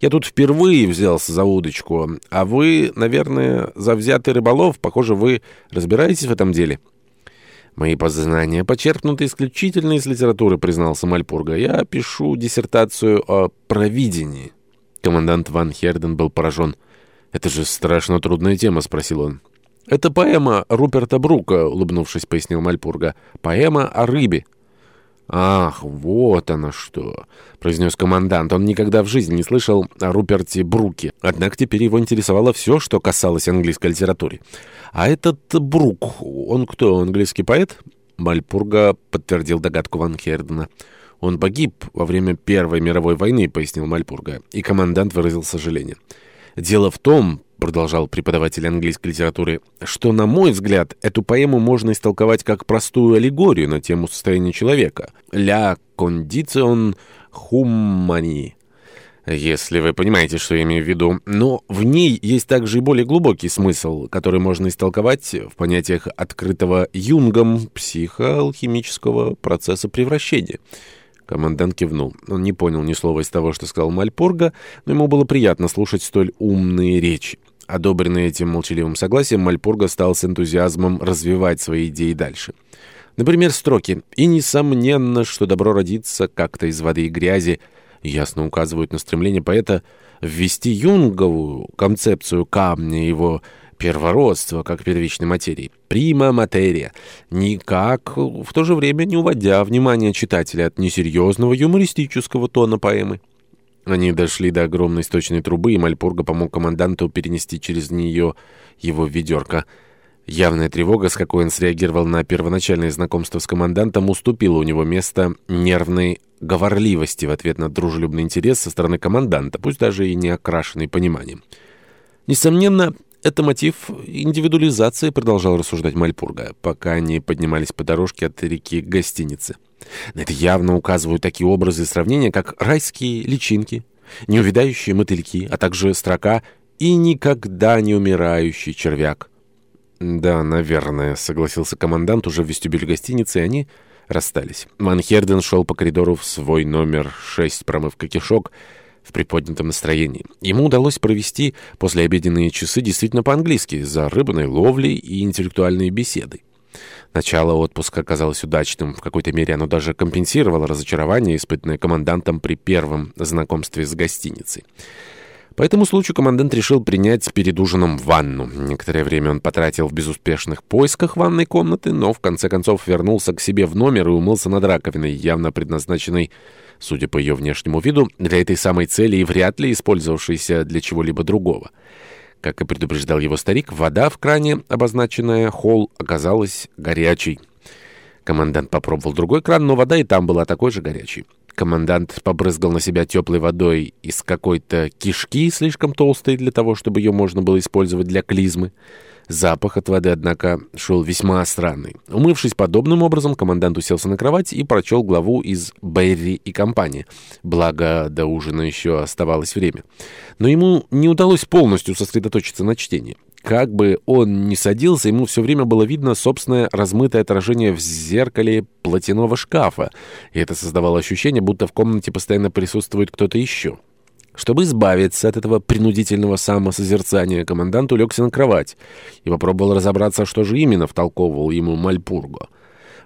Я тут впервые взялся за удочку, а вы, наверное, завзятый рыболов. Похоже, вы разбираетесь в этом деле». «Мои познания почерпнуты исключительно из литературы», — признался Мальпурга. «Я пишу диссертацию о провидении». Командант Ван Херден был поражен. «Это же страшно трудная тема», — спросил он. «Это поэма Руперта Брука», — улыбнувшись, пояснил Мальпурга. «Поэма о рыбе». «Ах, вот оно что!» — произнес командант. Он никогда в жизни не слышал о Руперте Бруке. Однако теперь его интересовало все, что касалось английской литературы. «А этот Брук, он кто, английский поэт?» Мальпурга подтвердил догадку Ван Хердена. «Он погиб во время Первой мировой войны», — пояснил Мальпурга. И командант выразил сожаление. «Дело в том, продолжал преподаватель английской литературы, что, на мой взгляд, эту поэму можно истолковать как простую аллегорию на тему состояния человека. «Ля кондицион хумани». Если вы понимаете, что я имею в виду. Но в ней есть также и более глубокий смысл, который можно истолковать в понятиях открытого юнгом психоалхимического процесса превращения. Командант кивнул. Он не понял ни слова из того, что сказал Мальпорга, но ему было приятно слушать столь умные речи. Одобренный этим молчаливым согласием, Мальпурга стал с энтузиазмом развивать свои идеи дальше. Например, строки «И несомненно, что добро родится как-то из воды и грязи» ясно указывают на стремление поэта ввести юнговую концепцию камня его первородства как первичной материи, прима материя, никак, в то же время не уводя внимание читателя от несерьезного юмористического тона поэмы. Они дошли до огромной сточной трубы, и Мальпурга помог команданту перенести через нее его ведерко. Явная тревога, с какой он среагировал на первоначальное знакомство с командантом, уступила у него место нервной говорливости в ответ на дружелюбный интерес со стороны команданта, пусть даже и не окрашенный пониманием. Несомненно, это мотив индивидуализации, продолжал рассуждать Мальпурга, пока они поднимались по дорожке от реки к гостинице. На это явно указывают такие образы и сравнения, как райские личинки, неувидающие мотыльки, а также строка «и никогда не умирающий червяк». «Да, наверное», — согласился командант уже в вестибюле гостиницы, и они расстались. Ван Херден шел по коридору в свой номер шесть, промывка кишок — в приподнятом настроении. Ему удалось провести послеобеденные часы действительно по-английски, за рыбной ловлей и интеллектуальной беседой. Начало отпуска оказалось удачным. В какой-то мере оно даже компенсировало разочарование, испытанное командантом при первом знакомстве с гостиницей. По этому случаю командант решил принять перед ужином ванну. Некоторое время он потратил в безуспешных поисках ванной комнаты, но в конце концов вернулся к себе в номер и умылся над раковиной, явно предназначенной, судя по ее внешнему виду, для этой самой цели и вряд ли использовавшейся для чего-либо другого. Как и предупреждал его старик, вода в кране, обозначенная холл, оказалась горячей. Командант попробовал другой кран, но вода и там была такой же горячей. Командант побрызгал на себя теплой водой из какой-то кишки, слишком толстой для того, чтобы ее можно было использовать для клизмы. Запах от воды, однако, шел весьма странный. Умывшись подобным образом, командант уселся на кровать и прочел главу из «Берри и Компании, Благо, до ужина еще оставалось время. Но ему не удалось полностью сосредоточиться на чтении. Как бы он ни садился, ему все время было видно собственное размытое отражение в зеркале платяного шкафа, и это создавало ощущение, будто в комнате постоянно присутствует кто-то еще. Чтобы избавиться от этого принудительного самосозерцания, командант улегся на кровать и попробовал разобраться, что же именно втолковывал ему Мальпурго.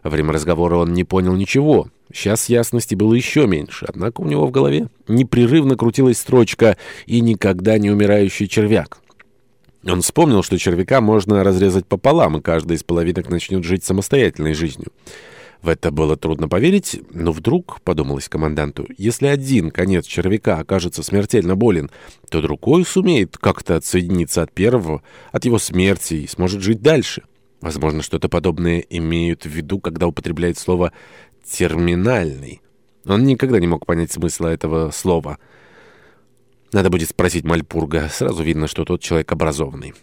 Во время разговора он не понял ничего. Сейчас ясности было еще меньше, однако у него в голове непрерывно крутилась строчка «И никогда не умирающий червяк». Он вспомнил, что червяка можно разрезать пополам, и каждая из половинок начнет жить самостоятельной жизнью. В это было трудно поверить, но вдруг, подумалось команданту, если один конец червяка окажется смертельно болен, то другой сумеет как-то отсоединиться от первого, от его смерти и сможет жить дальше. Возможно, что-то подобное имеют в виду, когда употребляют слово «терминальный». Он никогда не мог понять смысла этого слова – надо будет спросить Мальпурга. Сразу видно, что тот человек образованный.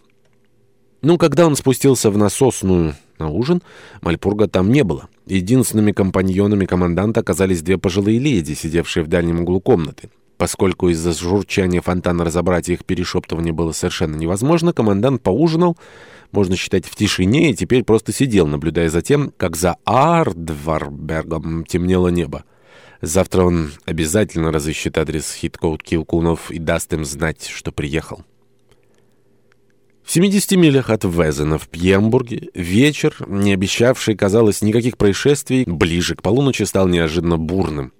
Ну, когда он спустился в насосную на ужин, Мальпурга там не было. Единственными компаньонами команданта оказались две пожилые леди, сидевшие в дальнем углу комнаты. Поскольку из-за журчания фонтана разобрать их перешептывание было совершенно невозможно, командант поужинал, можно считать, в тишине, и теперь просто сидел, наблюдая за тем, как за Ардварбергом темнело небо. Завтра он обязательно разыщет адрес Хиткоут Килкунов и даст им знать, что приехал. В 70 милях от Везена в Пьембурге вечер, не обещавший, казалось, никаких происшествий, ближе к полуночи стал неожиданно бурным.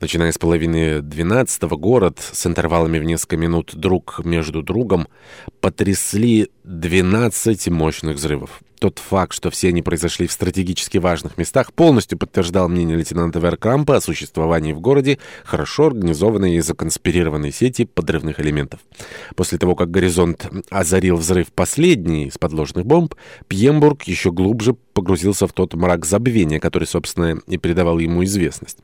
Начиная с половины двенадцатого город с интервалами в несколько минут друг между другом потрясли 12 мощных взрывов. Тот факт, что все они произошли в стратегически важных местах, полностью подтверждал мнение лейтенанта Веркрампа о существовании в городе хорошо организованной и законспирированной сети подрывных элементов. После того, как горизонт озарил взрыв последней из подложных бомб, Пьембург еще глубже погрузился в тот мрак забвения, который, собственно, и придавал ему известность.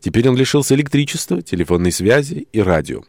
Теперь он лишился электричества, телефонной связи и радио.